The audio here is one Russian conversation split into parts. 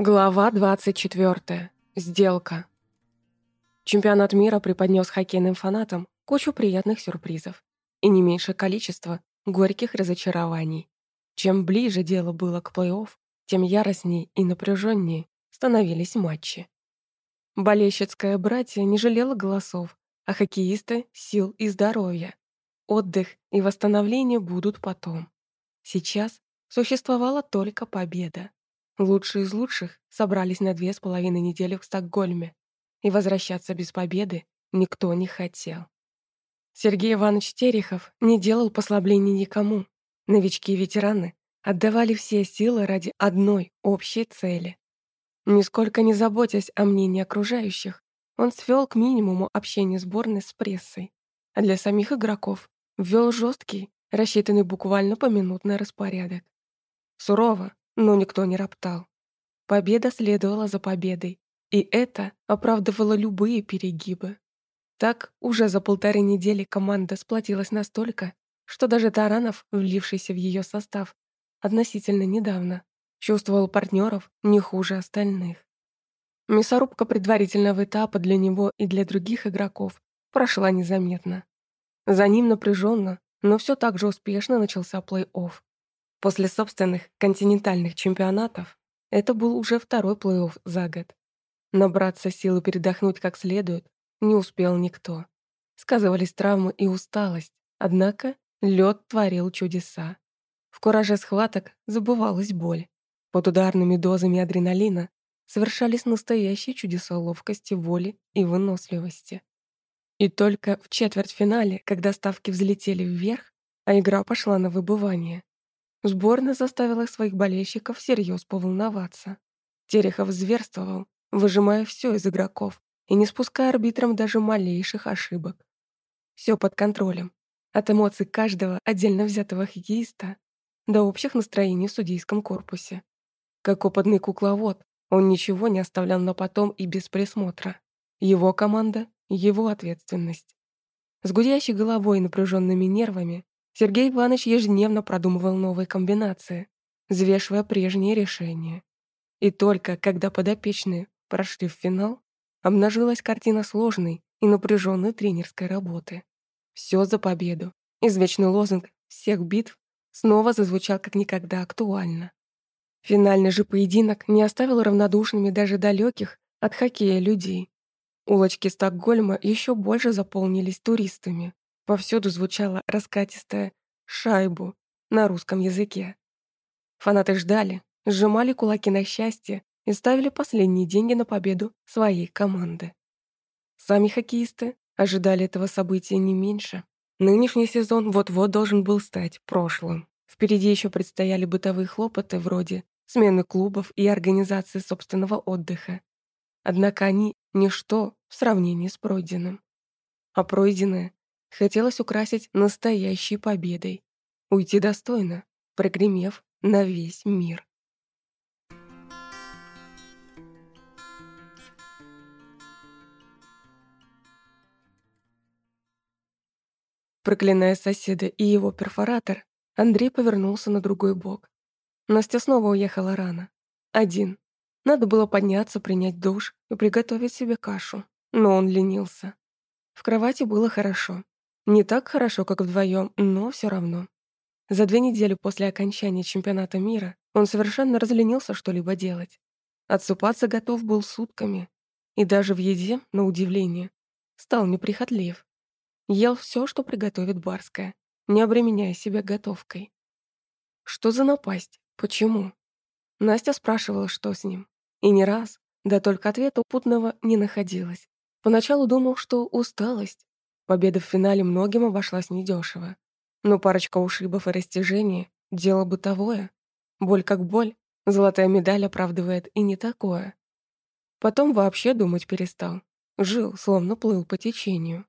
Глава 24. Сделка. Чемпионат мира преподнес хоккейным фанатам кучу приятных сюрпризов и не меньшее количество горьких разочарований. Чем ближе дело было к плей-офф, тем яростнее и напряженнее становились матчи. Болельщицкое братье не жалело голосов, а хоккеисты — сил и здоровья. Отдых и восстановление будут потом. Сейчас существовала только победа. Лучшие из лучших собрались на две с половиной недели в Стокгольме, и возвращаться без победы никто не хотел. Сергей Иванович Терехов не делал послаблений никому. Новички и ветераны отдавали все силы ради одной общей цели. Нисколько не заботясь о мнении окружающих, он свел к минимуму общение сборной с прессой, а для самих игроков ввел жесткий, рассчитанный буквально поминутный распорядок. Сурово, но никто не роптал. Победа следовала за победой, и это оправдывало любые перегибы. Так уже за полторы недели команда сплотилась настолько, что даже Таранов, влившийся в ее состав относительно недавно, чувствовал партнеров не хуже остальных. Мясорубка предварительного этапа для него и для других игроков прошла незаметно. За ним напряженно, но все так же успешно начался плей-офф. После собственных континентальных чемпионатов это был уже второй плей-офф за год. Набраться сил и передохнуть как следует не успел никто. Сказывались травмы и усталость, однако лед творил чудеса. В кураже схваток забывалась боль. Под ударными дозами адреналина совершались настоящие чудеса ловкости, воли и выносливости. И только в четвертьфинале, когда ставки взлетели вверх, а игра пошла на выбывание, Сборная заставила своих болельщиков всерьез поволноваться. Терехов зверствовал, выжимая все из игроков и не спуская арбитрам даже малейших ошибок. Все под контролем. От эмоций каждого отдельно взятого хоккеиста до общих настроений в судейском корпусе. Как опытный кукловод, он ничего не оставлял на потом и без присмотра. Его команда — его ответственность. С гудящей головой и напряженными нервами Сергей Иванович ежедневно продумывал новые комбинации, взвешивая прежние решения. И только когда подопечные прошли в финал, обнажилась картина сложной и напряженной тренерской работы. Все за победу. Извечный лозунг всех битв снова зазвучал как никогда актуально. Финальный же поединок не оставил равнодушными даже далеких от хоккея людей. Улочки Стокгольма еще больше заполнились туристами. Повсюду звучала раскатистая «шайбу» на русском языке. Фанаты ждали, сжимали кулаки на счастье и ставили последние деньги на победу своей команды. Сами хоккеисты ожидали этого события не меньше. Нынешний сезон вот-вот должен был стать прошлым. Впереди еще предстояли бытовые хлопоты вроде смены клубов и организации собственного отдыха. Однако они — ничто в сравнении с пройденным. А пройденное Хотелось украсить настоящей победой. Уйти достойно, прогремев на весь мир. Проклиная соседа и его перфоратор, Андрей повернулся на другой бок. Настя снова уехала рано. Один. Надо было подняться, принять душ и приготовить себе кашу. Но он ленился. В кровати было хорошо. Не так хорошо, как вдвоем, но все равно. За две недели после окончания чемпионата мира он совершенно разленился что-либо делать. Отсыпаться готов был сутками. И даже в еде, на удивление, стал неприхотлив. Ел все, что приготовит Барская, не обременяя себя готовкой. Что за напасть? Почему? Настя спрашивала, что с ним. И не раз, да только ответа путного не находилось. Поначалу думал, что усталость, Победа в финале многим обошлась недешево. Но парочка ушибов и растяжений — дело бытовое. Боль как боль, золотая медаль оправдывает и не такое. Потом вообще думать перестал. Жил, словно плыл по течению.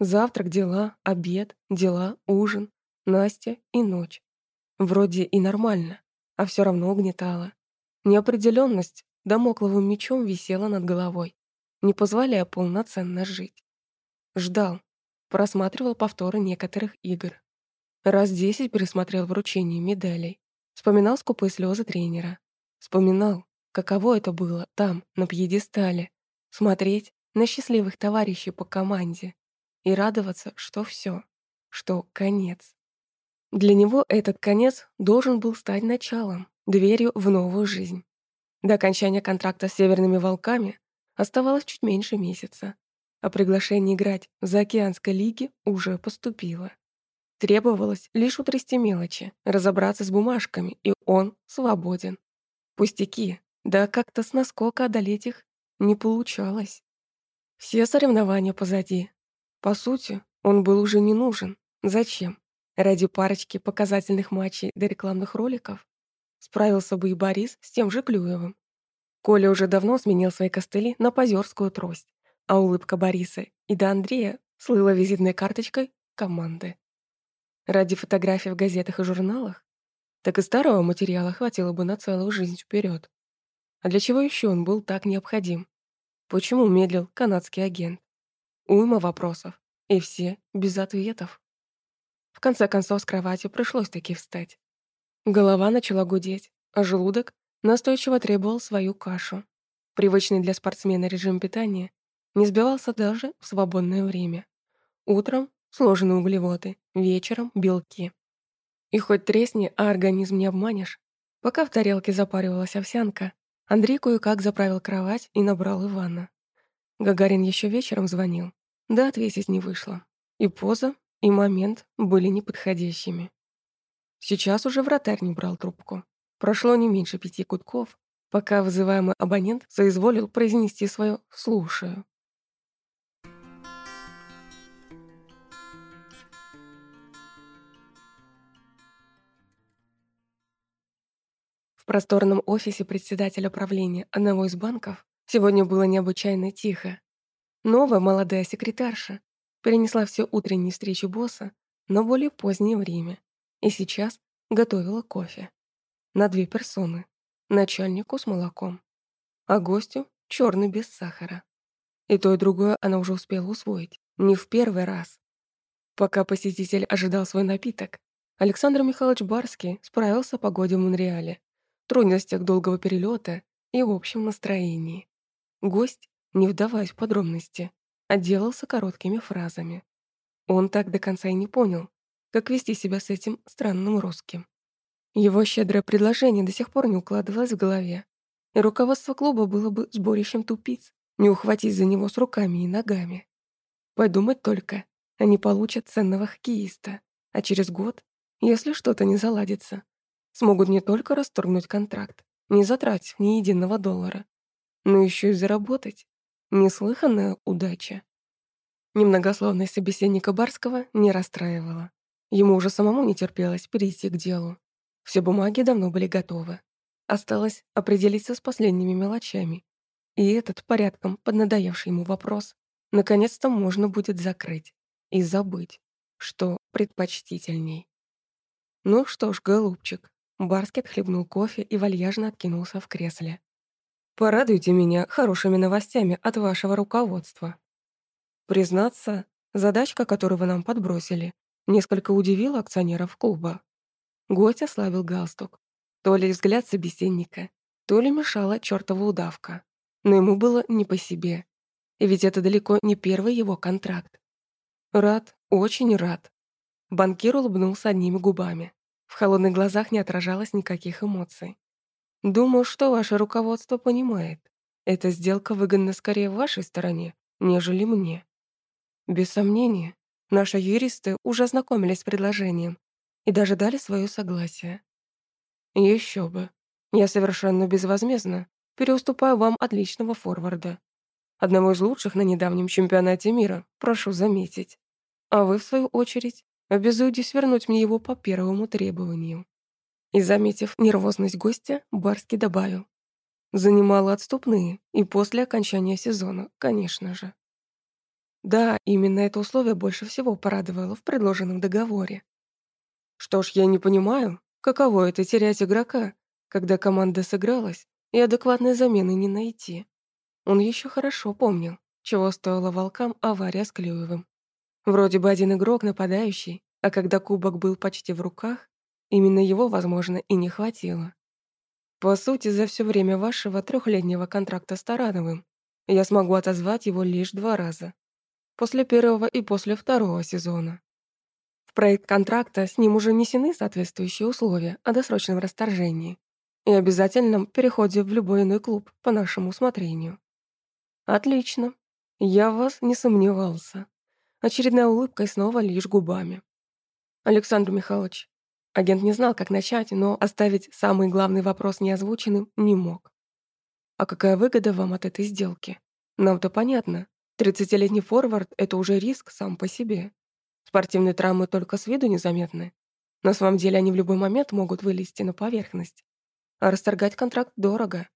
Завтрак, дела, обед, дела, ужин, Настя и ночь. Вроде и нормально, а все равно угнетало. Неопределенность домокловым мечом висела над головой, не позволяя полноценно жить. Ждал, Просматривал повторы некоторых игр. Раз десять пересмотрел вручение медалей. Вспоминал скупые слезы тренера. Вспоминал, каково это было там, на пьедестале, смотреть на счастливых товарищей по команде и радоваться, что все, что конец. Для него этот конец должен был стать началом, дверью в новую жизнь. До окончания контракта с «Северными волками» оставалось чуть меньше месяца, а приглашение играть в Заокеанской лиге уже поступило. Требовалось лишь утрясти мелочи, разобраться с бумажками, и он свободен. Пустяки, да как-то с наскока одолеть их не получалось. Все соревнования позади. По сути, он был уже не нужен. Зачем? Ради парочки показательных матчей до рекламных роликов? Справился бы и Борис с тем же Клюевым. Коля уже давно сменил свои костыли на позерскую трость, а улыбка Бориса и до Андрея слыла визитной карточкой команды. Ради фотографий в газетах и журналах? Так и старого материала хватило бы на целую жизнь вперед. А для чего еще он был так необходим? Почему медлил канадский агент? Уйма вопросов, и все без ответов. В конце концов, с кровати пришлось таки встать. Голова начала гудеть, а желудок настойчиво требовал свою кашу. Привычный для спортсмена режим питания не сбивался даже в свободное время. Утром сложенные углеводы, вечером белки. И хоть тресни, а организм не обманешь. Пока в тарелке запаривалась овсянка, Андрей кое-как заправил кровать и набрал Ивана. Гагарин еще вечером звонил, да ответить не вышло. И поза, и момент были неподходящими. Сейчас уже вратарь не брал трубку. Прошло не меньше пяти кутков, пока вызываемый абонент соизволил произнести свое «слушаю». В просторном офисе председателя правления одного из банков сегодня было необычайно тихо. Новая молодая секретарша перенесла все утренние встречи босса на более позднее время и сейчас готовила кофе. На две персоны. Начальнику с молоком, а гостю черный без сахара. И то, и другое она уже успела усвоить. Не в первый раз. Пока посетитель ожидал свой напиток, Александр Михайлович Барский справился о погоде в Монреале, трудностях долгого перелета и общем настроении. Гость, не вдаваясь в подробности, отделался короткими фразами. Он так до конца и не понял, как вести себя с этим странным русским. Его щедрое предложение до сих пор не укладывалось в голове, и руководство клуба было бы сборищем тупиц, не ухватить за него с руками и ногами. Подумать только, они получат ценного хоккеиста, а через год, если что-то не заладится, смогут не только расторгнуть контракт, не затратив ни единого доллара, но еще и заработать. Неслыханная удача. Немногословность собеседника Барского не расстраивала. Ему уже самому не терпелось перейти к делу. Все бумаги давно были готовы. Осталось определиться с последними мелочами. И этот порядком поднадоевший ему вопрос наконец-то можно будет закрыть и забыть, что предпочтительней. Ну что ж, голубчик, Барский отхлебнул кофе и вальяжно откинулся в кресле. «Порадуйте меня хорошими новостями от вашего руководства. Признаться, задачка, которую вы нам подбросили, несколько удивило акционеров клуба. Гость ослабил галстук. То ли взгляд собеседника, то ли мешала чертова удавка. Но ему было не по себе. И ведь это далеко не первый его контракт. Рад, очень рад. Банкир улыбнулся одними губами. В холодных глазах не отражалось никаких эмоций. Думаю, что ваше руководство понимает. Эта сделка выгодна скорее вашей стороне, нежели мне. Без сомнения, Наши юристы уже ознакомились с предложением и даже дали свое согласие. Еще бы. Я совершенно безвозмездно переуступаю вам отличного форварда. Одного из лучших на недавнем чемпионате мира, прошу заметить. А вы, в свою очередь, обязуетесь вернуть мне его по первому требованию. И, заметив нервозность гостя, Барский добавил. Занимала отступные и после окончания сезона, конечно же. Да, именно это условие больше всего порадовало в предложенном договоре. Что ж, я не понимаю, каково это терять игрока, когда команда сыгралась и адекватной замены не найти. Он еще хорошо помнил, чего стоила волкам авария с Клюевым. Вроде бы один игрок нападающий, а когда кубок был почти в руках, именно его, возможно, и не хватило. По сути, за все время вашего трехлетнего контракта с Тарановым я смогу отозвать его лишь два раза. После первого и после второго сезона. В проект контракта с ним уже внесены соответствующие условия о досрочном расторжении и обязательном переходе в любой иной клуб по нашему усмотрению. Отлично. Я в вас не сомневался. Очередная улыбка и снова лишь губами. Александр Михайлович, агент не знал, как начать, но оставить самый главный вопрос неозвученным не мог. А какая выгода вам от этой сделки? Нам-то понятно. Тридцатилетний форвард — это уже риск сам по себе. Спортивные травмы только с виду незаметны. На самом деле они в любой момент могут вылезти на поверхность. А расторгать контракт дорого.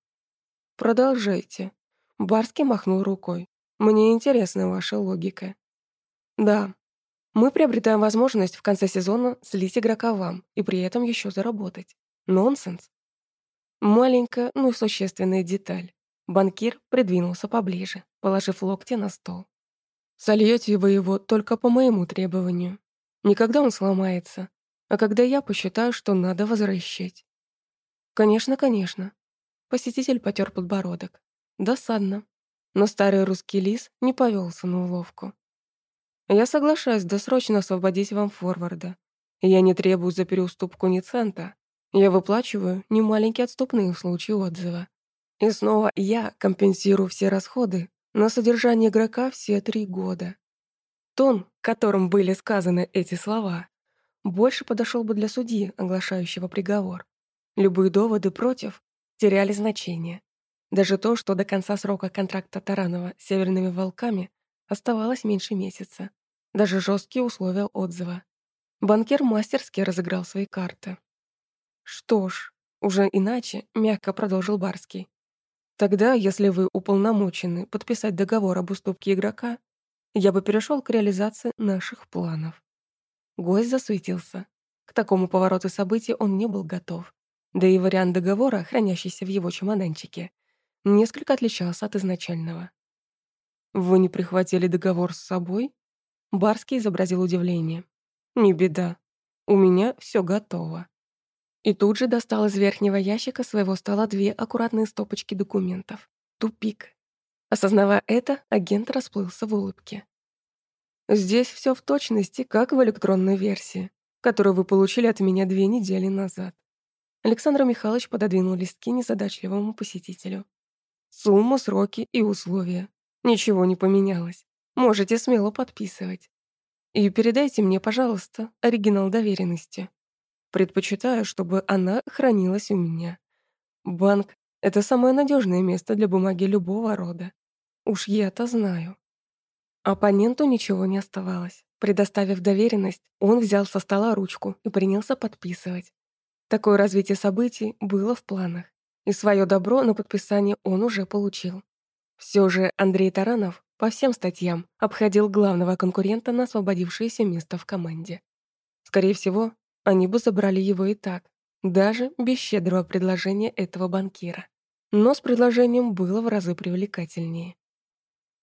Продолжайте. Барский махнул рукой. Мне интересна ваша логика. Да, мы приобретаем возможность в конце сезона слить игрока вам и при этом еще заработать. Нонсенс. Маленькая, но существенная деталь. Банкир придвинулся поближе, положив локти на стол. Сольете вы его только по моему требованию. Не когда он сломается, а когда я посчитаю, что надо возвращать. Конечно, конечно. Посетитель потер подбородок. Досадно. Но старый русский лис не повелся на уловку. Я соглашаюсь досрочно освободить вам форварда. Я не требую за переуступку ни цента. Я выплачиваю немаленькие отступные в случае отзыва. И снова я компенсирую все расходы, на содержание игрока все три года. Тон, которым были сказаны эти слова, больше подошел бы для судьи, оглашающего приговор. Любые доводы против теряли значение. Даже то, что до конца срока контракта Таранова с «Северными волками» оставалось меньше месяца. Даже жесткие условия отзыва. Банкир мастерски разыграл свои карты. «Что ж, уже иначе», — мягко продолжил Барский. Тогда, если вы уполномочены подписать договор об уступке игрока, я бы перешел к реализации наших планов. Гость засуетился. К такому повороту событий он не был готов. Да и вариант договора, хранящийся в его чемоданчике, несколько отличался от изначального. «Вы не прихватили договор с собой?» Барский изобразил удивление. «Не беда. У меня все готово». И тут же достал из верхнего ящика своего стола две аккуратные стопочки документов. Тупик. Осознавая это, агент расплылся в улыбке. Здесь все в точности, как в электронной версии, которую вы получили от меня две недели назад. Александр Михайлович пододвинул листки незадачливому посетителю. Сумму, сроки и условия. Ничего не поменялось. Можете смело подписывать. И передайте мне, пожалуйста, оригинал доверенности. Предпочитаю, чтобы она хранилась у меня. Банк — это самое надежное место для бумаги любого рода. Уж я-то знаю. Оппоненту ничего не оставалось. Предоставив доверенность, он взял со стола ручку и принялся подписывать. Такое развитие событий было в планах, и свое добро на подписание он уже получил. Все же Андрей Таранов по всем статьям обходил главного конкурента на освободившееся место в команде. Скорее всего, они бы забрали его и так, даже без щедрого предложения этого банкира. Но с предложением было в разы привлекательнее.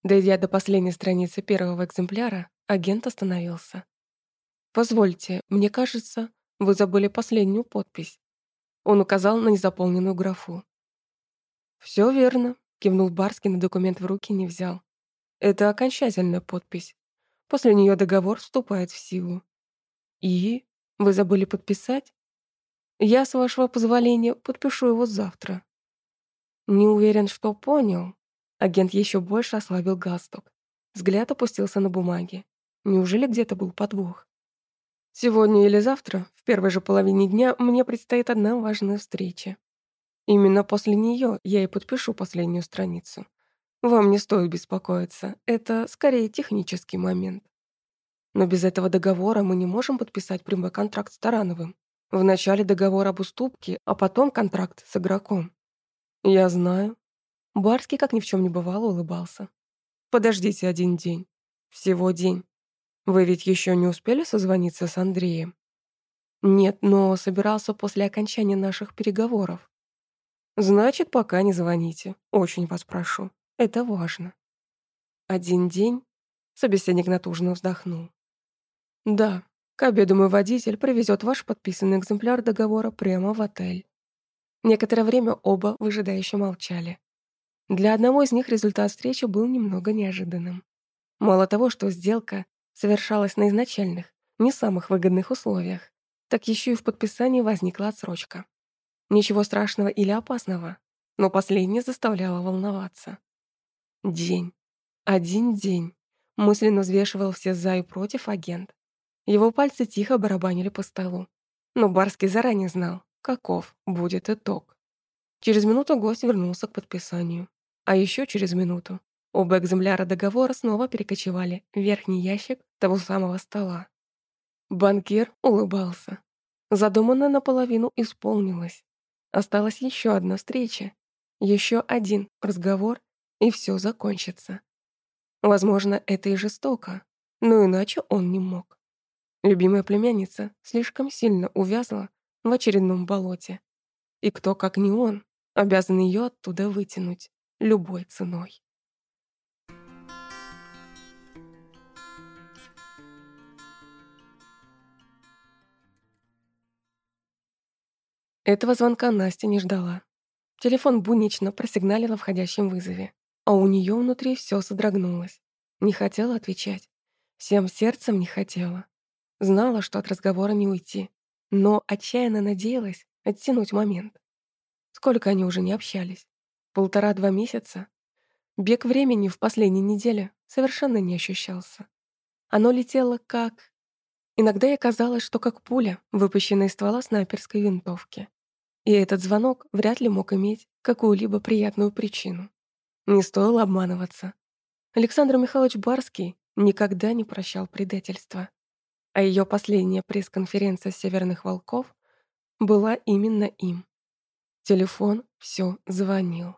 Дойдя до последней страницы первого экземпляра, агент остановился. «Позвольте, мне кажется, вы забыли последнюю подпись». Он указал на незаполненную графу. «Все верно», — кивнул Барский, но документ в руки не взял. «Это окончательная подпись. После нее договор вступает в силу». «И?» Вы забыли подписать? Я, с вашего позволения, подпишу его завтра. Не уверен, что понял. Агент еще больше ослабил галстук. Взгляд опустился на бумаге. Неужели где-то был подвох? Сегодня или завтра, в первой же половине дня, мне предстоит одна важная встреча. Именно после нее я и подпишу последнюю страницу. Вам не стоит беспокоиться, это скорее технический момент. Но без этого договора мы не можем подписать прямой контракт с Тарановым. Вначале договор об уступке, а потом контракт с игроком. Я знаю. Барский, как ни в чем не бывало, улыбался. Подождите один день. Всего день. Вы ведь еще не успели созвониться с Андреем? Нет, но собирался после окончания наших переговоров. Значит, пока не звоните. Очень вас прошу. Это важно. Один день? Собеседник натужно вздохнул. Да, к обеду мой водитель привезет ваш подписанный экземпляр договора прямо в отель. Некоторое время оба выжидающе молчали. Для одного из них результат встречи был немного неожиданным. Мало того, что сделка совершалась на изначальных, не самых выгодных условиях, так еще и в подписании возникла отсрочка. Ничего страшного или опасного, но последнее заставляло волноваться. День. Один день. Мысленно взвешивал все «за» и «против» агент. Его пальцы тихо барабанили по столу. Но Барский заранее знал, каков будет итог. Через минуту гость вернулся к подписанию. А еще через минуту оба экземпляра договора снова перекочевали в верхний ящик того самого стола. Банкир улыбался. Задуманное наполовину исполнилось. Осталась еще одна встреча, еще один разговор, и все закончится. Возможно, это и жестоко, но иначе он не мог. Любимая племянница слишком сильно увязла в очередном болоте. И кто, как не он, обязан ее оттуда вытянуть любой ценой. Этого звонка Настя не ждала. Телефон бунично просигналил о входящем вызове, а у нее внутри все содрогнулось. Не хотела отвечать. Всем сердцем не хотела. Знала, что от разговора не уйти, но отчаянно надеялась оттянуть момент. Сколько они уже не общались? Полтора-два месяца. Бег времени в последней неделе совершенно не ощущался. Оно летело как... Иногда ей казалось, что как пуля, выпущенная из ствола снайперской винтовки. И этот звонок вряд ли мог иметь какую-либо приятную причину. Не стоило обманываться. Александр Михайлович Барский никогда не прощал предательства. А ее последняя пресс-конференция «Северных волков» была именно им. Телефон все звонил.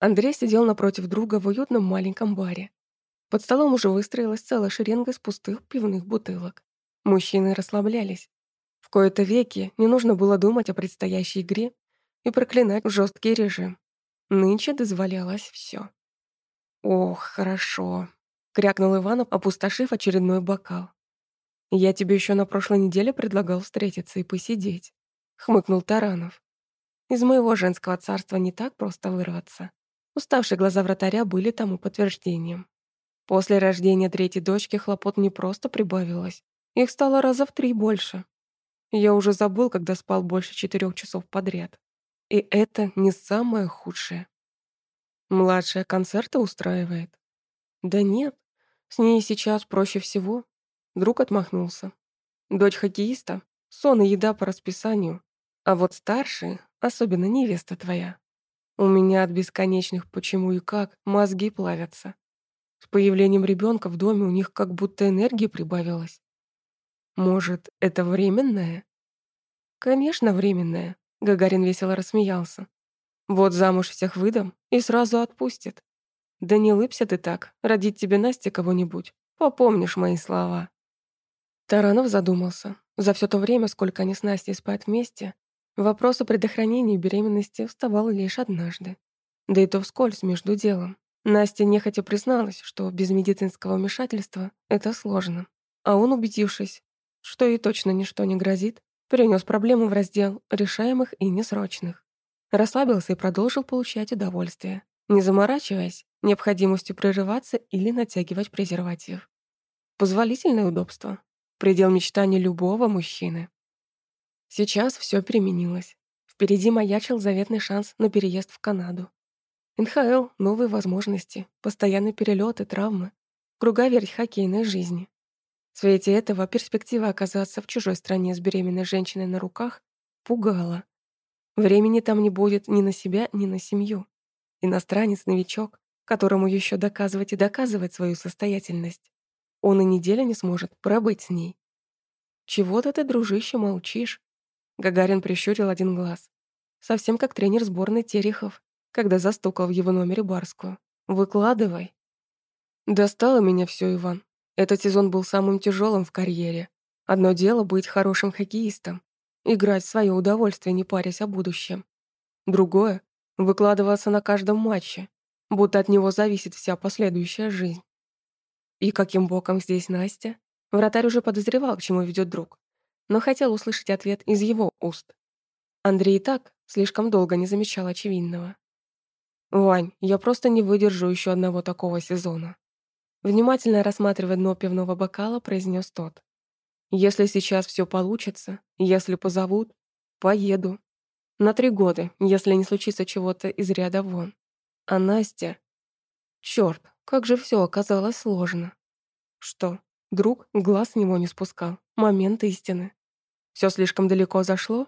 Андрей сидел напротив друга в уютном маленьком баре. Под столом уже выстроилась целая шеренга из пустых пивных бутылок. Мужчины расслаблялись. В кои-то веки не нужно было думать о предстоящей игре и проклинать жесткий режим. Нынче дозволялось все. «Ох, хорошо», — крякнул Иванов, опустошив очередной бокал. «Я тебе еще на прошлой неделе предлагал встретиться и посидеть», — хмыкнул Таранов. «Из моего женского царства не так просто вырваться. Уставшие глаза вратаря были тому подтверждением. После рождения третьей дочки хлопот не просто прибавилось, их стало раза в три больше. Я уже забыл, когда спал больше четырех часов подряд. И это не самое худшее. Младшая концерты устраивает? Да нет, с ней сейчас проще всего. Друг отмахнулся. Дочь хоккеиста, сон и еда по расписанию. А вот старшие, особенно невеста твоя, у меня от бесконечных почему и как мозги плавятся. С появлением ребенка в доме у них как будто энергии прибавилось. Может, это временное? Конечно, временное, Гагарин весело рассмеялся. Вот замуж всех выдам и сразу отпустит. Да не лыбся ты так, родить тебе Настя кого-нибудь. Попомнишь мои слова. Таранов задумался. За все то время, сколько они с Настей спят вместе, Вопрос о предохранении беременности вставал лишь однажды. Да и то вскользь между делом. Настя нехотя призналась, что без медицинского вмешательства это сложно. А он, убедившись, что ей точно ничто не грозит, перенес проблему в раздел решаемых и несрочных. Расслабился и продолжил получать удовольствие, не заморачиваясь необходимостью прерываться или натягивать презерватив. Позволительное удобство. Предел мечтаний любого мужчины. Сейчас все переменилось. Впереди маячил заветный шанс на переезд в Канаду. НХЛ, новые возможности, постоянные перелеты, травмы, круговерть хоккейной жизни. В свете этого перспектива оказаться в чужой стране с беременной женщиной на руках пугала. Времени там не будет ни на себя, ни на семью. Иностранец-новичок, которому еще доказывать и доказывать свою состоятельность. Он и неделю не сможет пробыть с ней. «Чего-то ты, дружище, молчишь?» Гагарин прищурил один глаз. Совсем как тренер сборной Терехов, когда застукал в его номере Барскую. «Выкладывай». Достало меня все, Иван. Этот сезон был самым тяжелым в карьере. Одно дело быть хорошим хоккеистом, играть в свое удовольствие, не парясь о будущем. Другое — выкладываться на каждом матче, будто от него зависит вся последующая жизнь. И каким боком здесь Настя? Вратарь уже подозревал, к чему ведет друг, но хотел услышать ответ из его уст. Андрей так слишком долго не замечал очевидного. «Вань, я просто не выдержу еще одного такого сезона». Внимательно рассматривая дно пивного бокала, произнес тот. «Если сейчас все получится, если позовут, поеду. На три года, если не случится чего-то из ряда вон. А Настя... Черт, как же все оказалось сложно. Что, друг глаз с него не спускал? Момент истины. Все слишком далеко зашло?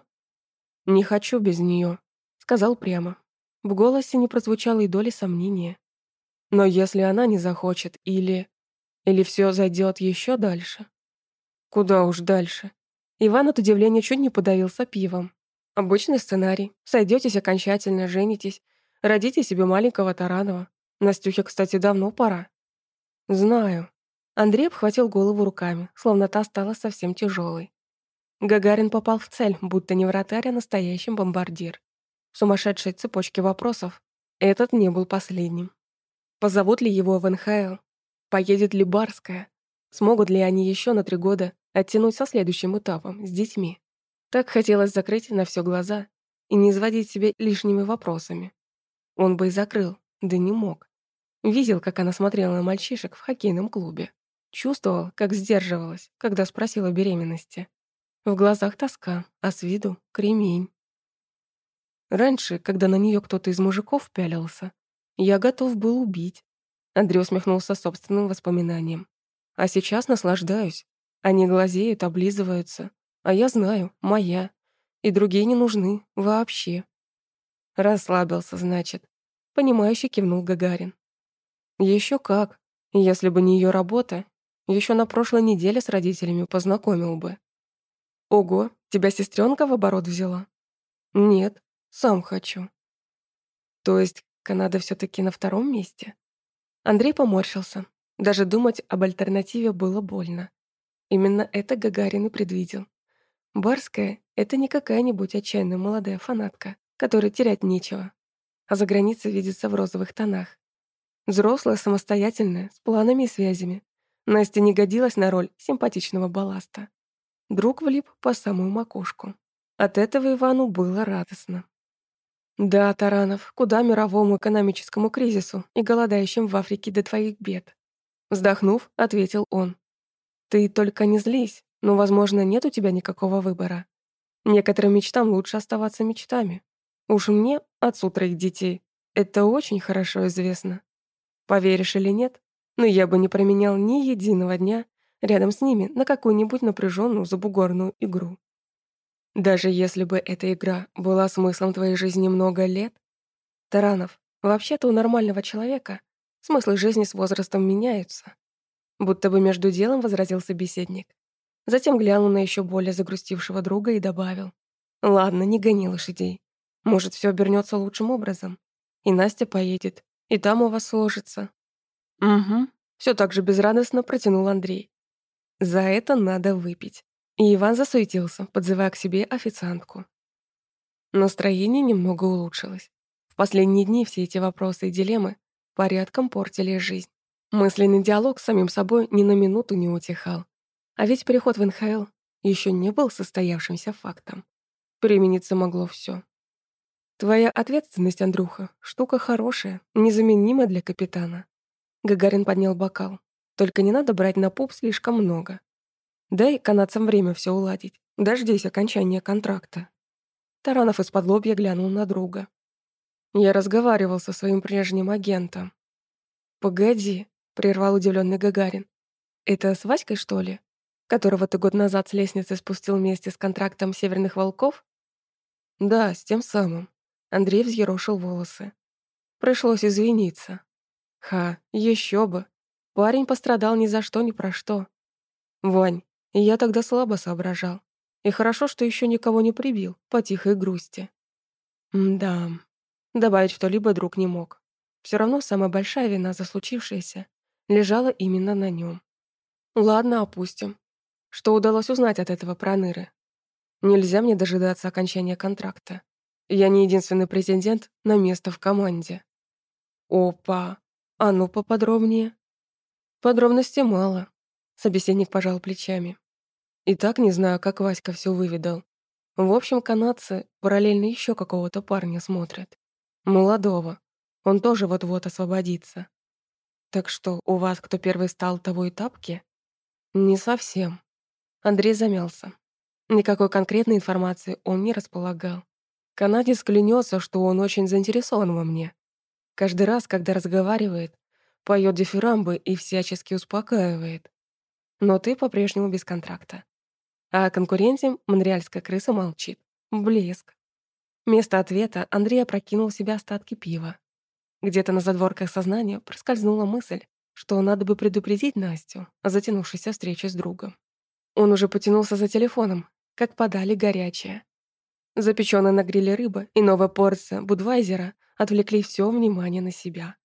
Не хочу без нее, сказал прямо. В голосе не прозвучало и доли сомнения. Но если она не захочет или... Или все зайдет еще дальше? Куда уж дальше? Иван от удивления чуть не подавился пивом. Обычный сценарий. Сойдетесь окончательно, женитесь, родите себе маленького Таранова. Настюхе, кстати, давно пора. Знаю. Андрей обхватил голову руками, словно та стала совсем тяжелой. Гагарин попал в цель, будто не вратарь, а настоящий бомбардир. В сумасшедшей цепочке вопросов этот не был последним. Позовут ли его в НХЛ? Поедет ли Барская? Смогут ли они еще на три года оттянуть со следующим этапом, с детьми? Так хотелось закрыть на все глаза и не изводить себя лишними вопросами. Он бы и закрыл, да не мог. Видел, как она смотрела на мальчишек в хоккейном клубе. Чувствовал, как сдерживалась, когда спросила о беременности. В глазах тоска, а с виду — кремень. Раньше, когда на нее кто-то из мужиков пялился, я готов был убить. Андрей усмехнулся собственным воспоминанием. А сейчас наслаждаюсь. Они глазеют, облизываются, а я знаю, моя. И другие не нужны. Вообще. Расслабился, значит. Понимающе кивнул Гагарин. Еще как. Если бы не ее работа, еще на прошлой неделе с родителями познакомил бы. Ого, тебя сестренка в оборот взяла? Нет, сам хочу. То есть Канада все таки на втором месте? Андрей поморщился. Даже думать об альтернативе было больно. Именно это Гагарин и предвидел. Барская — это не какая-нибудь отчаянная молодая фанатка, которой терять нечего, а за границей видится в розовых тонах. Взрослая, самостоятельная, с планами и связями. Настя не годилась на роль симпатичного балласта. Друг влип по самую макушку. От этого Ивану было радостно. «Да, Таранов, куда мировому экономическому кризису и голодающим в Африке до твоих бед?» Вздохнув, ответил он. «Ты только не злись, но, возможно, нет у тебя никакого выбора. Некоторым мечтам лучше оставаться мечтами. Уж мне, отцу троих детей, это очень хорошо известно. Поверишь или нет, но я бы не променял ни единого дня рядом с ними на какую-нибудь напряженную забугорную игру. Даже если бы эта игра была смыслом твоей жизни много лет, Таранов, вообще-то у нормального человека смыслы жизни с возрастом меняются. Будто бы между делом возразил собеседник. Затем глянул на еще более загрустившего друга и добавил. «Ладно, не гони лошадей. Может, все обернется лучшим образом. И Настя поедет, и там у вас сложится». «Угу», — все так же безрадостно протянул Андрей. «За это надо выпить». И Иван засуетился, подзывая к себе официантку. Настроение немного улучшилось. В последние дни все эти вопросы и дилеммы порядком портили жизнь. Мысленный диалог с самим собой ни на минуту не утихал. А ведь переход в НХЛ еще не был состоявшимся фактом. Примениться могло все. Твоя ответственность, Андрюха, штука хорошая, незаменимая для капитана. Гагарин поднял бокал. Только не надо брать на пуп слишком много. Дай канадцам время все уладить. Дождись окончания контракта. Таранов из-под лобья глянул на друга. Я разговаривал со своим прежним агентом. «Погоди», — прервал удивленный Гагарин. «Это с Васькой, что ли? которого ты год назад с лестницы спустил вместе с контрактом «Северных волков»?» «Да, с тем самым». Андрей взъерошил волосы. Пришлось извиниться. Ха, еще бы. Парень пострадал ни за что, ни про что. Вань, я тогда слабо соображал. И хорошо, что еще никого не прибил по тихой грусти. да, добавить что-либо друг не мог. Все равно самая большая вина за случившееся лежала именно на нем. Ладно, опустим. Что удалось узнать от этого проныры? Нельзя мне дожидаться окончания контракта. Я не единственный претендент на место в команде. Опа, а ну поподробнее. Подробностей мало. Собеседник пожал плечами. И так не знаю, как Васька все выведал. В общем, канадцы параллельно еще какого-то парня смотрят. Молодого. Он тоже вот-вот освободится. Так что у вас кто первый стал, того и тапки? Не совсем. Андрей замялся. Никакой конкретной информации он не располагал. Канадец клянется, что он очень заинтересован во мне. Каждый раз, когда разговаривает, поет дифирамбы и всячески успокаивает. Но ты по-прежнему без контракта. А о монреальская крыса молчит. Блеск. Вместо ответа Андрей опрокинул в себя остатки пива. Где-то на задворках сознания проскользнула мысль, что надо бы предупредить Настю о затянувшейся встрече с другом. Он уже потянулся за телефоном, как подали горячее. Запечённая на гриле рыба и новая порция Будвайзера отвлекли все внимание на себя.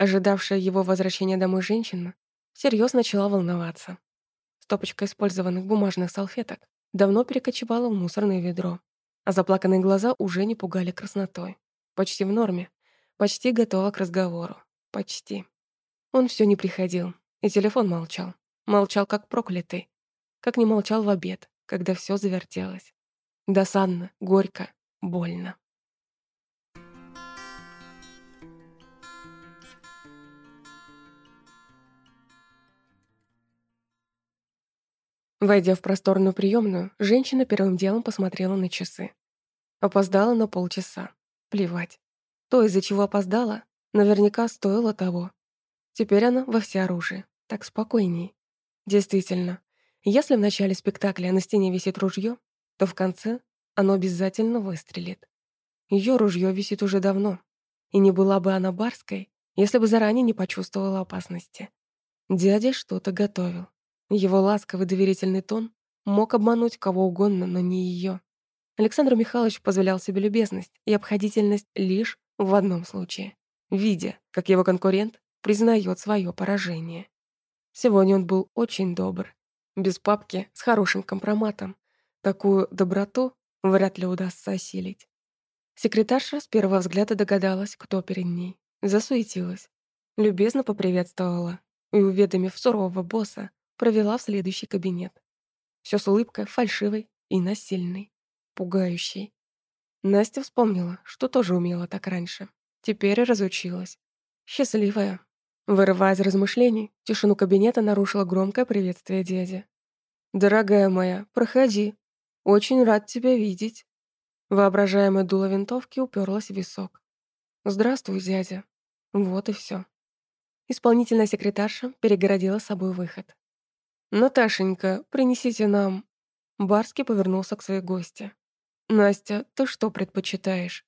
Ожидавшая его возвращения домой женщина всерьез начала волноваться. Стопочка использованных бумажных салфеток давно перекочевала в мусорное ведро, а заплаканные глаза уже не пугали краснотой. Почти в норме, почти готова к разговору. Почти. Он все не приходил, и телефон молчал. Молчал как проклятый, как не молчал в обед, когда все завертелось. Досадно, горько, больно. Войдя в просторную приемную, женщина первым делом посмотрела на часы. Опоздала на полчаса. Плевать. То, из-за чего опоздала, наверняка стоило того. Теперь она во всеоружии. Так спокойней. Действительно, если в начале спектакля на стене висит ружье, то в конце оно обязательно выстрелит. Ее ружье висит уже давно. И не была бы она барской, если бы заранее не почувствовала опасности. Дядя что-то готовил. Его ласковый доверительный тон мог обмануть кого угодно, но не ее. Александр Михайлович позволял себе любезность и обходительность лишь в одном случае, видя, как его конкурент признает свое поражение. Сегодня он был очень добр, без папки, с хорошим компроматом. Такую доброту вряд ли удастся осилить. Секретарша с первого взгляда догадалась, кто перед ней. Засуетилась. Любезно поприветствовала и, уведомив сурового босса, провела в следующий кабинет. Все с улыбкой, фальшивой и насильной, пугающей. Настя вспомнила, что тоже умела так раньше. Теперь разучилась. Счастливая. Вырывая из размышлений, тишину кабинета нарушило громкое приветствие дяди. «Дорогая моя, проходи. Очень рад тебя видеть». Воображаемое дуло винтовки уперлось в висок. «Здравствуй, дядя». Вот и все. Исполнительная секретарша перегородила собой выход. «Наташенька, принесите нам...» Барский повернулся к своей гости. «Настя, ты что предпочитаешь?»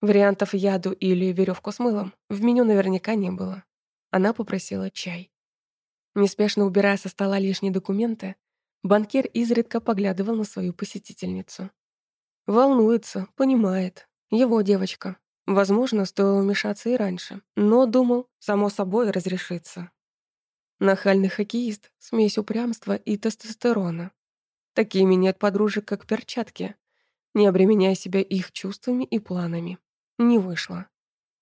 Вариантов яду или веревку с мылом в меню наверняка не было. Она попросила чай. Неспешно убирая со стола лишние документы, банкир изредка поглядывал на свою посетительницу. Волнуется, понимает. Его девочка. Возможно, стоило вмешаться и раньше, но думал, само собой разрешится. Нахальный хоккеист, смесь упрямства и тестостерона. Такие меняют подружек, как перчатки, не обременяя себя их чувствами и планами. Не вышло.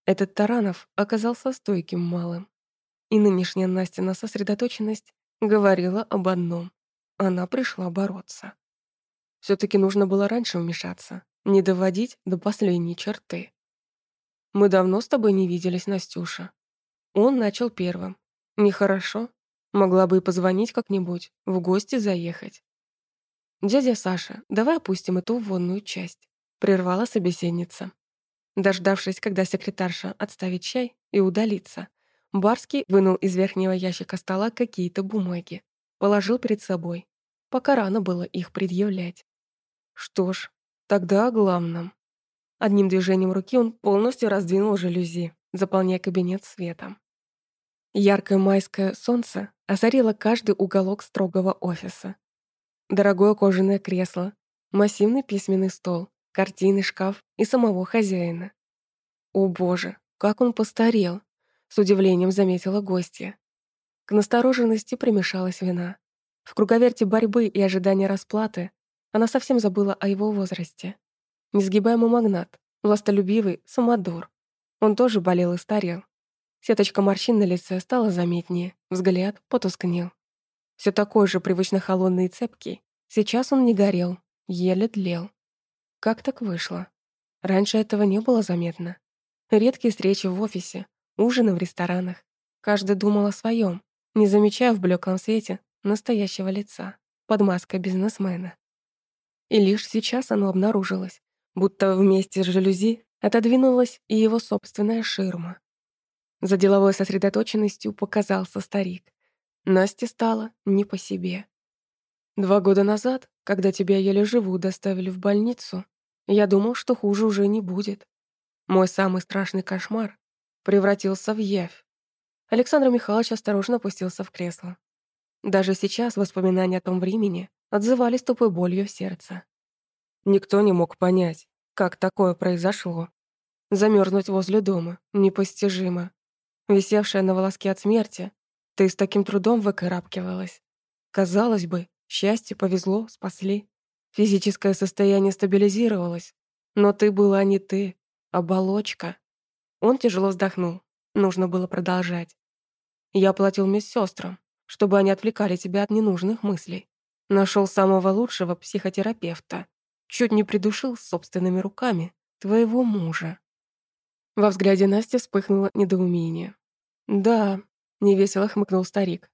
Этот Таранов оказался стойким малым. И нынешняя Настина сосредоточенность говорила об одном. Она пришла бороться. все таки нужно было раньше вмешаться, не доводить до последней черты. «Мы давно с тобой не виделись, Настюша». Он начал первым, Нехорошо. Могла бы и позвонить как-нибудь, в гости заехать. «Дядя Саша, давай опустим эту вводную часть», — прервала собеседница. Дождавшись, когда секретарша отставит чай и удалится, Барский вынул из верхнего ящика стола какие-то бумаги, положил перед собой. Пока рано было их предъявлять. Что ж, тогда о главном. Одним движением руки он полностью раздвинул жалюзи, заполняя кабинет светом. Яркое майское солнце озарило каждый уголок строгого офиса. Дорогое кожаное кресло, массивный письменный стол, картинный шкаф и самого хозяина. О боже, как он постарел, с удивлением заметила гостья. К настороженности примешалась вина. В круговерте борьбы и ожидания расплаты Она совсем забыла о его возрасте. Несгибаемый магнат, властолюбивый, самодур. Он тоже болел и старел. Сеточка морщин на лице стала заметнее, взгляд потускнел. Все такой же привычно холодный и цепкий. Сейчас он не горел, еле тлел. Как так вышло? Раньше этого не было заметно. Редкие встречи в офисе, ужины в ресторанах. Каждый думал о своем, не замечая в блеклом свете настоящего лица под маской бизнесмена. И лишь сейчас оно обнаружилось, будто вместе с жалюзи отодвинулась и его собственная ширма. За деловой сосредоточенностью показался старик. Насте стало не по себе. Два года назад, когда тебя еле живу доставили в больницу, я думал, что хуже уже не будет. Мой самый страшный кошмар превратился в явь. Александр Михайлович осторожно опустился в кресло. Даже сейчас воспоминания о том времени отзывались тупой болью в сердце. Никто не мог понять, как такое произошло. Замерзнуть возле дома непостижимо. Висевшая на волоске от смерти, ты с таким трудом выкарабкивалась. Казалось бы, счастье повезло, спасли. Физическое состояние стабилизировалось, но ты была не ты, оболочка. Он тяжело вздохнул. Нужно было продолжать. Я платил медсестрам, чтобы они отвлекали тебя от ненужных мыслей. Нашел самого лучшего психотерапевта. Чуть не придушил собственными руками твоего мужа. Во взгляде Насти вспыхнуло недоумение. «Да», — невесело хмыкнул старик.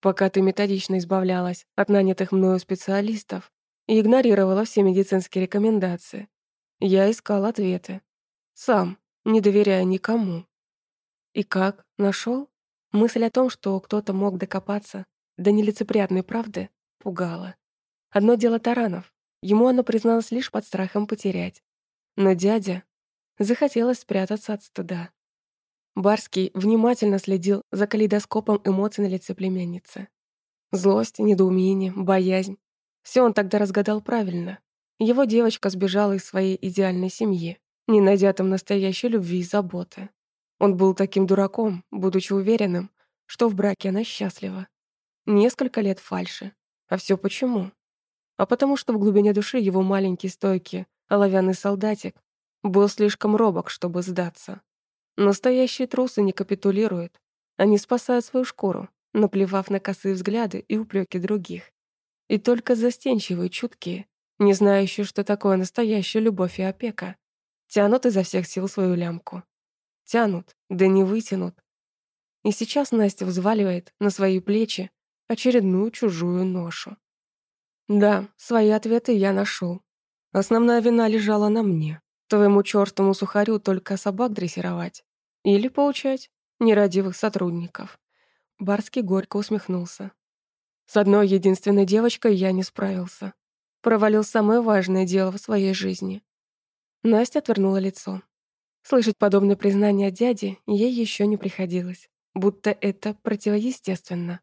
«Пока ты методично избавлялась от нанятых мною специалистов и игнорировала все медицинские рекомендации, я искал ответы. Сам, не доверяя никому. И как, нашел? Мысль о том, что кто-то мог докопаться до нелицеприятной правды, пугала. Одно дело Таранов. Ему оно призналось лишь под страхом потерять. Но дядя захотелось спрятаться от стыда. Барский внимательно следил за калейдоскопом эмоций на лице племянницы. Злость, недоумение, боязнь. Все он тогда разгадал правильно. Его девочка сбежала из своей идеальной семьи, не найдя там настоящей любви и заботы. Он был таким дураком, будучи уверенным, что в браке она счастлива. Несколько лет фальши. А все почему? А потому что в глубине души его маленький стойкий оловянный солдатик был слишком робок, чтобы сдаться. Настоящие трусы не капитулируют. Они спасают свою шкуру, наплевав на косые взгляды и упреки других. И только застенчивые, чуткие, не знающие, что такое настоящая любовь и опека, тянут изо всех сил свою лямку. Тянут, да не вытянут. И сейчас Настя взваливает на свои плечи очередную чужую ношу. Да, свои ответы я нашел. Основная вина лежала на мне. Твоему чёртому сухарю только собак дрессировать. Или поучать нерадивых сотрудников. Барский горько усмехнулся. С одной единственной девочкой я не справился. Провалил самое важное дело в своей жизни. Настя отвернула лицо. Слышать подобное признание от дяди ей еще не приходилось, будто это противоестественно.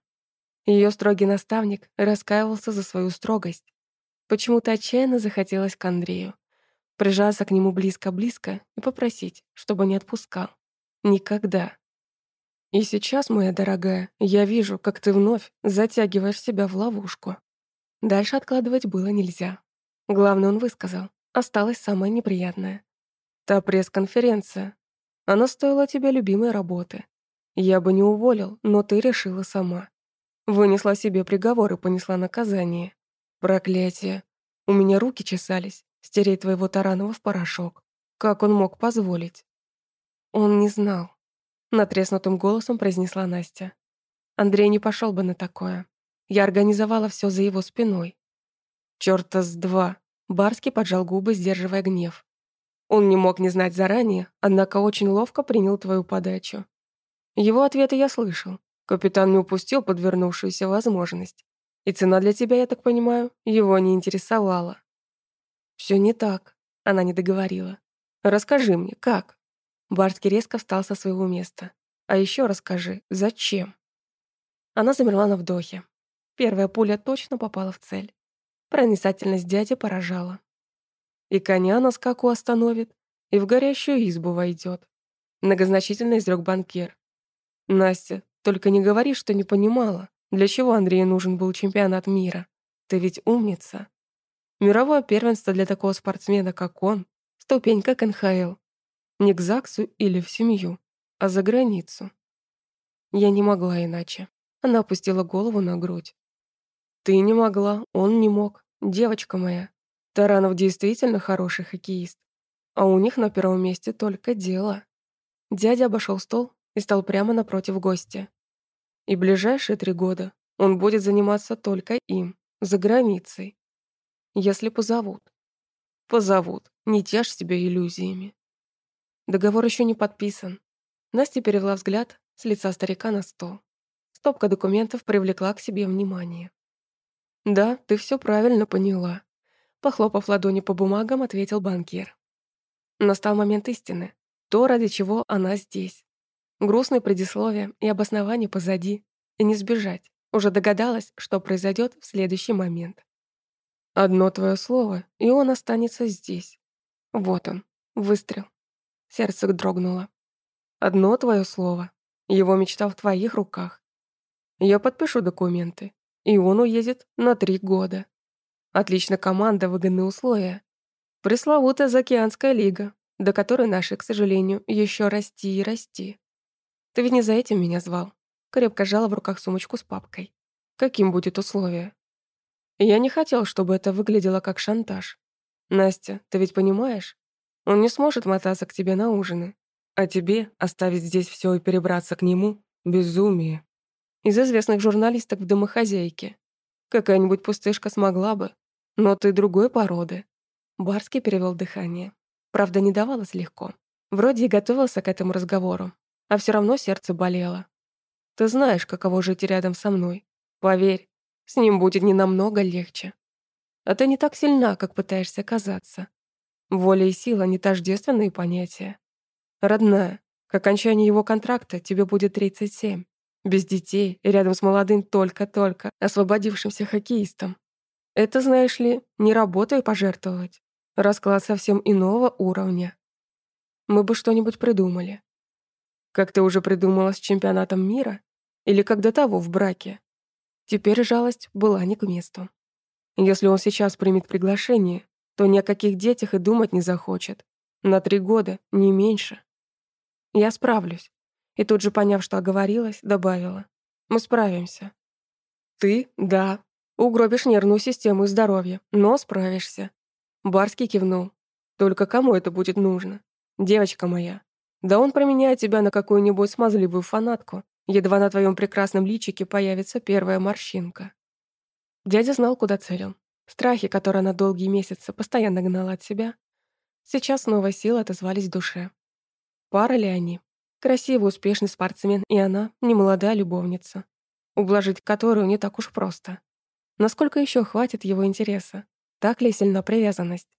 Ее строгий наставник раскаивался за свою строгость. Почему-то отчаянно захотелось к Андрею. Прижаться к нему близко-близко и попросить, чтобы не отпускал. Никогда. И сейчас, моя дорогая, я вижу, как ты вновь затягиваешь себя в ловушку. Дальше откладывать было нельзя. Главное, он высказал. Осталось самое неприятное. Та пресс-конференция. Она стоила тебе любимой работы. Я бы не уволил, но ты решила сама. Вынесла себе приговор и понесла наказание. Проклятие. У меня руки чесались. Стереть твоего Таранова в порошок. Как он мог позволить? Он не знал. Натреснутым голосом произнесла Настя. Андрей не пошел бы на такое. Я организовала все за его спиной. Чёрта с два. Барский поджал губы, сдерживая гнев. Он не мог не знать заранее, однако очень ловко принял твою подачу. Его ответы я слышал. Капитан не упустил подвернувшуюся возможность. И цена для тебя, я так понимаю, его не интересовала. Все не так, она не договорила. Расскажи мне, как? Барский резко встал со своего места. А еще расскажи, зачем? Она замерла на вдохе. Первая пуля точно попала в цель. Проницательность дяди поражала. И коня на скаку остановит, и в горящую избу войдет. Многозначительно изрек банкир. Настя, только не говори, что не понимала, для чего Андрею нужен был чемпионат мира. Ты ведь умница. Мировое первенство для такого спортсмена, как он, ступенька к НХЛ. Не к ЗАГСу или в семью, а за границу. Я не могла иначе. Она опустила голову на грудь. Ты не могла, он не мог. Девочка моя. Таранов действительно хороший хоккеист. А у них на первом месте только дело. Дядя обошел стол и стал прямо напротив гостя. И ближайшие три года он будет заниматься только им, за границей. Если позовут. Позовут, не тешь себя иллюзиями. Договор еще не подписан. Настя перевела взгляд с лица старика на стол. Стопка документов привлекла к себе внимание. «Да, ты все правильно поняла», — похлопав ладони по бумагам, ответил банкир. Настал момент истины. То, ради чего она здесь. Грустное предисловие и обоснование позади. И не сбежать. Уже догадалась, что произойдет в следующий момент. Одно твое слово, и он останется здесь. Вот он, выстрел. Сердце дрогнуло. Одно твое слово. Его мечта в твоих руках. Я подпишу документы, и он уедет на три года. Отлично команда, выгодные условия. Пресловутая Заокеанская лига, до которой наши, к сожалению, еще расти и расти. Ты ведь не за этим меня звал. Крепко жала в руках сумочку с папкой. Каким будет условие? Я не хотел, чтобы это выглядело как шантаж. Настя, ты ведь понимаешь? Он не сможет мотаться к тебе на ужины. А тебе оставить здесь все и перебраться к нему — безумие. Из известных журналисток в домохозяйке. Какая-нибудь пустышка смогла бы. Но ты другой породы. Барский перевел дыхание. Правда, не давалось легко. Вроде и готовился к этому разговору, а все равно сердце болело. Ты знаешь, каково жить рядом со мной. Поверь, с ним будет не намного легче. А ты не так сильна, как пытаешься казаться. Воля и сила не тождественные понятия. Родная, к окончанию его контракта тебе будет 37. Без детей и рядом с молодым только-только освободившимся хоккеистом. Это, знаешь ли, не работой пожертвовать. Расклад совсем иного уровня. Мы бы что-нибудь придумали. Как ты уже придумала с чемпионатом мира? Или как до того в браке? Теперь жалость была не к месту. Если он сейчас примет приглашение, то ни о каких детях и думать не захочет. На три года, не меньше. Я справлюсь. И тут же, поняв, что оговорилась, добавила. Мы справимся. Ты? Да. Угробишь нервную систему и здоровье, но справишься. Барский кивнул. Только кому это будет нужно? Девочка моя. Да он променяет тебя на какую-нибудь смазливую фанатку. Едва на твоем прекрасном личике появится первая морщинка. Дядя знал, куда целил. Страхи, которые на долгие месяцы постоянно гнала от себя, сейчас с новой силой отозвались в душе. Пара ли они? Красивый, успешный спортсмен, и она — немолодая любовница, ублажить которую не так уж просто. Насколько еще хватит его интереса? Так ли сильна привязанность?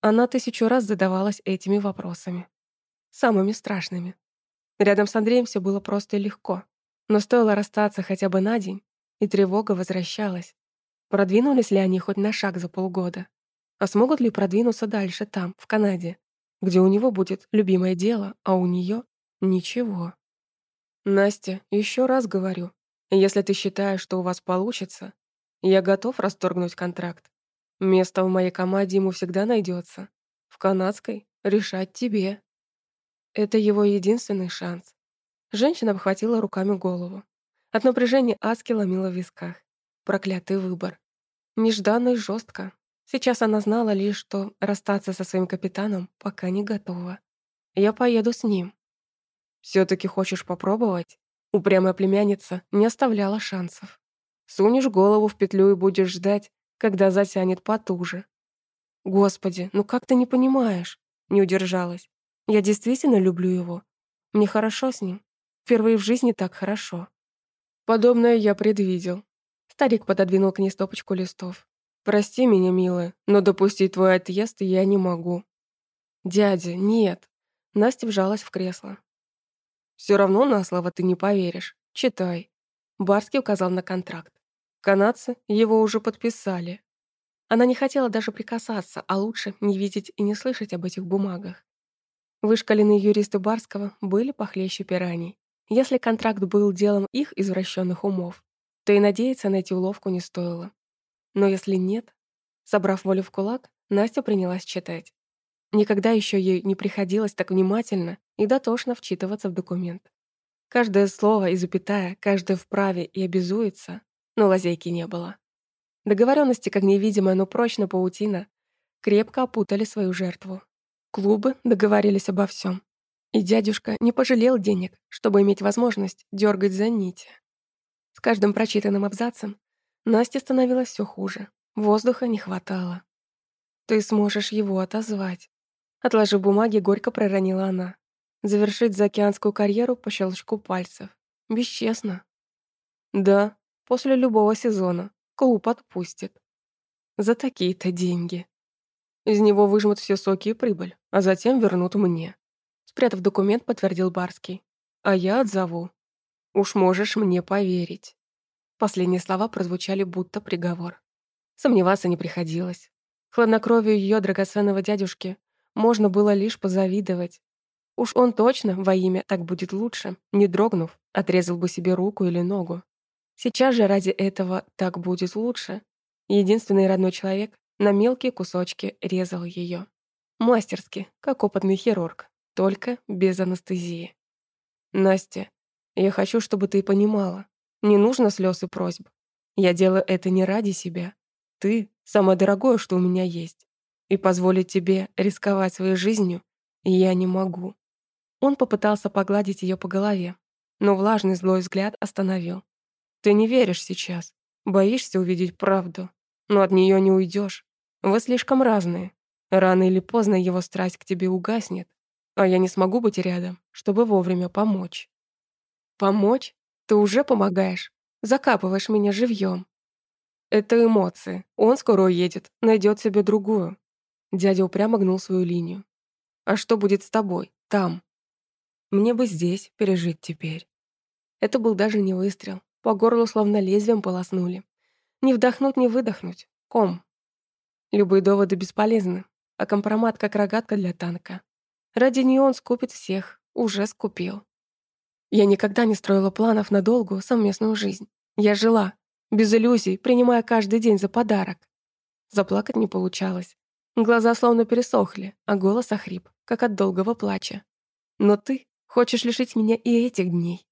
Она тысячу раз задавалась этими вопросами. Самыми страшными. Рядом с Андреем все было просто и легко. Но стоило расстаться хотя бы на день, и тревога возвращалась. Продвинулись ли они хоть на шаг за полгода? А смогут ли продвинуться дальше там, в Канаде, где у него будет любимое дело, а у нее ничего? Настя, еще раз говорю, если ты считаешь, что у вас получится, я готов расторгнуть контракт. Место в моей команде ему всегда найдется. В канадской решать тебе. Это его единственный шанс. Женщина обхватила руками голову. От напряжения адски ломила в висках. Проклятый выбор. Нежданно и жестко. Сейчас она знала лишь, что расстаться со своим капитаном пока не готова. Я поеду с ним. все таки хочешь попробовать?» Упрямая племянница не оставляла шансов. Сунешь голову в петлю и будешь ждать, когда затянет потуже. «Господи, ну как ты не понимаешь?» Не удержалась. «Я действительно люблю его. Мне хорошо с ним. Впервые в жизни так хорошо». Подобное я предвидел. Старик пододвинул к ней стопочку листов. «Прости меня, милая, но допустить твой отъезд я не могу». «Дядя, нет». Настя вжалась в кресло. «Все равно на слово ты не поверишь. Читай». Барский указал на контракт. Канадцы его уже подписали. Она не хотела даже прикасаться, а лучше не видеть и не слышать об этих бумагах. Вышкаленные юристы Барского были похлеще пираний. Если контракт был делом их извращенных умов, то и надеяться на эти уловку не стоило. Но если нет, Собрав волю в кулак, Настя принялась читать. Никогда еще ей не приходилось так внимательно и дотошно вчитываться в документ. Каждое слово и запятая, каждое вправе и обязуется, но лазейки не было. Договоренности, как невидимая, но прочно паутина, крепко опутали свою жертву. Клубы договорились обо всем, И дядюшка не пожалел денег, чтобы иметь возможность дергать за нити. С каждым прочитанным абзацем Насте становилось все хуже. Воздуха не хватало. Ты сможешь его отозвать. Отложив бумаги, горько проронила она. Завершить заокеанскую карьеру по щелчку пальцев. Бесчестно. Да, после любого сезона. Клуб отпустит. За такие-то деньги. Из него выжмут все соки и прибыль, а затем вернут мне. Спрятав документ, подтвердил Барский. А я отзову. Уж можешь мне поверить. Последние слова прозвучали будто приговор. Сомневаться не приходилось. Хладнокровию ее драгоценного дядюшки можно было лишь позавидовать. Уж он точно, во имя «так будет лучше», не дрогнув, отрезал бы себе руку или ногу. Сейчас же ради этого «так будет лучше» единственный родной человек на мелкие кусочки резал ее. Мастерски, как опытный хирург, только без анестезии. «Настя, я хочу, чтобы ты понимала. Не нужно слез и просьб. Я делаю это не ради себя. Ты — самое дорогое, что у меня есть. И позволить тебе рисковать своей жизнью я не могу». Он попытался погладить ее по голове, но влажный злой взгляд остановил. «Ты не веришь сейчас, боишься увидеть правду, но от нее не уйдешь. Вы слишком разные. Рано или поздно его страсть к тебе угаснет, а я не смогу быть рядом, чтобы вовремя помочь». «Помочь? Ты уже помогаешь. Закапываешь меня живьем. Это эмоции. Он скоро уедет, найдет себе другую. Дядя упрямо гнул свою линию. А что будет с тобой? Там. Мне бы здесь пережить теперь. Это был даже не выстрел. По горлу словно лезвием полоснули. Не вдохнуть, не выдохнуть. Ком. Любые доводы бесполезны, а компромат как рогатка для танка. Ради нее он скупит всех. Уже скупил. Я никогда не строила планов на долгую совместную жизнь. Я жила, без иллюзий, принимая каждый день за подарок. Заплакать не получалось. Глаза словно пересохли, а голос охрип, как от долгого плача. Но ты хочешь лишить меня и этих дней.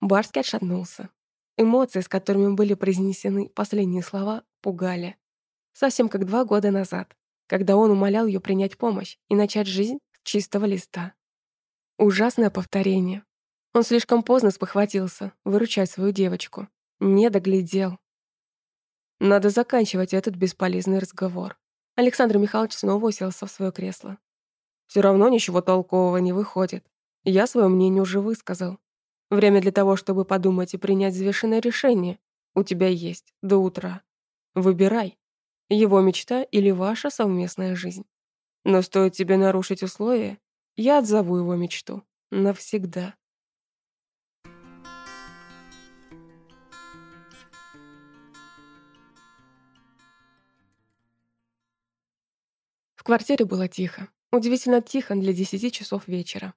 Барский отшатнулся. Эмоции, с которыми были произнесены последние слова, пугали. Совсем как два года назад, когда он умолял ее принять помощь и начать жизнь с чистого листа. Ужасное повторение. Он слишком поздно спохватился выручать свою девочку. Не доглядел. Надо заканчивать этот бесполезный разговор. Александр Михайлович снова уселся в свое кресло. Все равно ничего толкового не выходит. Я свое мнение уже высказал. Время для того, чтобы подумать и принять взвешенное решение, у тебя есть до утра. Выбирай. Его мечта или ваша совместная жизнь. Но стоит тебе нарушить условия, я отзову его мечту. Навсегда. Квартире было тихо. Удивительно тихо для десяти часов вечера.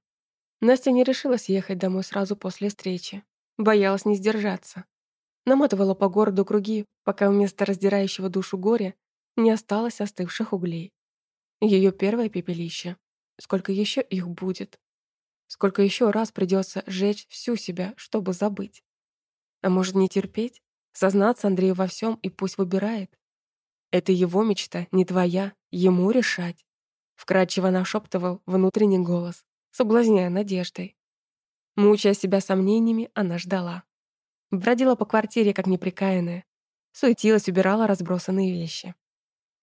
Настя не решилась ехать домой сразу после встречи. Боялась не сдержаться. Наматывала по городу круги, пока вместо раздирающего душу горя не осталось остывших углей. Ее первое пепелище. Сколько еще их будет? Сколько еще раз придется сжечь всю себя, чтобы забыть? А может, не терпеть? Сознаться Андрею во всем и пусть выбирает? Это его мечта, не твоя, ему решать. Вкрадчиво нашептывал внутренний голос, соблазняя надеждой. Мучая себя сомнениями, она ждала. Бродила по квартире, как неприкаянная. Суетилась, убирала разбросанные вещи.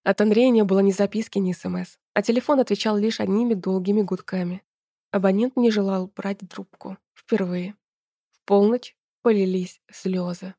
От Андрея не было ни записки, ни СМС, а телефон отвечал лишь одними долгими гудками. Абонент не желал брать трубку. Впервые. В полночь полились слезы.